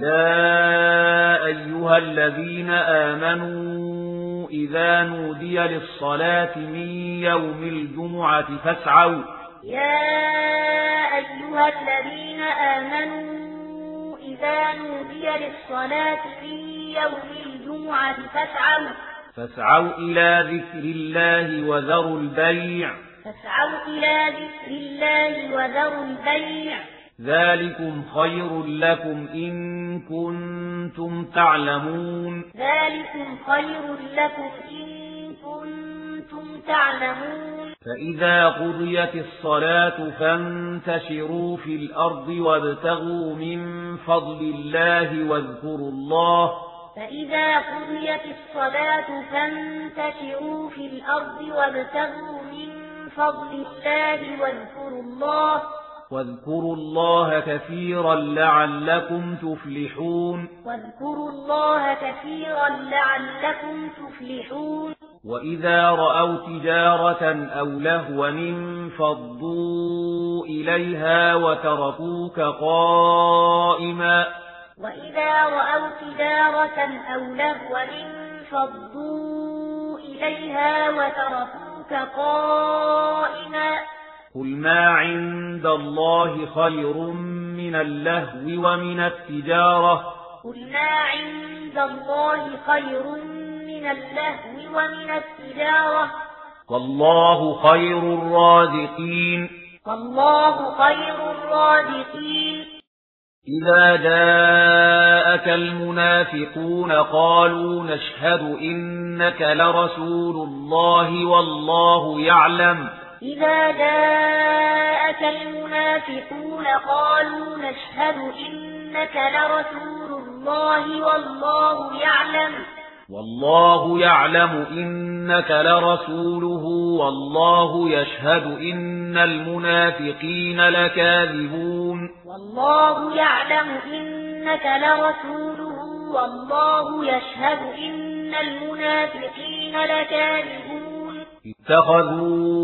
يا أيها الذين آمنوا إذا نودي للصلاة من يوم الجمعة فاسعوا يا أيها الذين آمنوا إذا نودي للصلاة في يوم الجمعة فاسعوا فاسعوا إلى ذكر الله وذروا البيع فاسعوا إلى ذكر الله وذروا البيع ذلكم خير لكم إن كنتم تعلمون. ذلكم خير لكم إن كنتم تعلمون. فإذا قضيت الصلاة فانتشروا في الأرض وابتغوا من فضل الله واذكروا الله. فإذا قضيت الصلاة فانتشروا في الأرض وابتغوا من فضل الله واذكروا الله. واذكروا الله كثيرا لعلكم تفلحون. واذكروا الله كثيرا لعلكم تفلحون. وإذا رأوا تجارة أو لهوا فضوا إليها وتركوك قائما. وإذا رأوا تجارة أو لهوا فضوا إليها وتركوك قائما. قل ما عند الله خير من اللهو ومن التجارة قل ما عند الله خير من اللهو ومن التجارة والله خير الرازقين والله خير الرازقين إذا جاءك المنافقون قالوا نشهد إنك لرسول الله والله يعلم إذا جاءك المنافقون قالوا نشهد إنك لرسول الله والله يعلم والله يعلم إنك لرسوله والله يشهد إن المنافقين لكاذبون والله يعلم إنك لرسوله والله يشهد إن المنافقين لكاذبون اتخذوا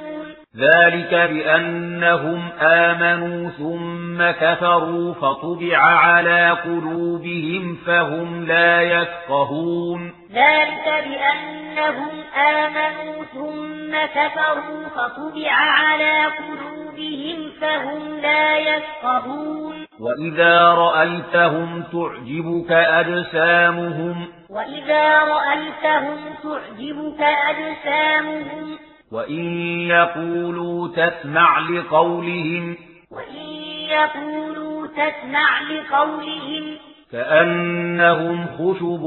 ذلك بأنهم آمنوا ثم كفروا فطبع على قلوبهم فهم لا يفقهون ذلك بأنهم آمنوا ثم كفروا فطبع على قلوبهم فهم لا يفقهون وإذا رأيتهم تعجبك أجسامهم وإذا رأيتهم تعجبك أجسامهم وَإِن يَقُولُوا تَسْمَعْ لِقَوْلِهِمْ وَإِن يَقُولُوا تَسْمَعْ لِقَوْلِهِمْ كَأَنَّهُمْ خُشُبٌ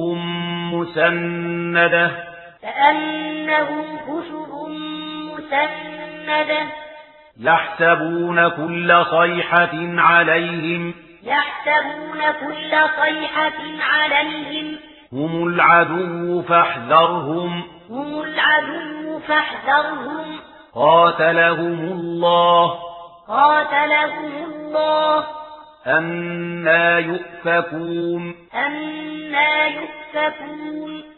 مُسَنَّدَةٌ كَأَنَّهُمْ خُشُبٌ مُسَنَّدَةٌ يَحْسَبُونَ كُلَّ صَيْحَةٍ عَلَيْهِمْ يَحْسَبُونَ كُلَّ صَيْحَةٍ عَلَيْهِمْ هُمُ الْعَدُوُّ فَاحْذَرْهُمْ هم العدو فاحذرهم. قاتلهم الله. قاتلهم الله. أنا يؤفكون. أنا يؤفكون.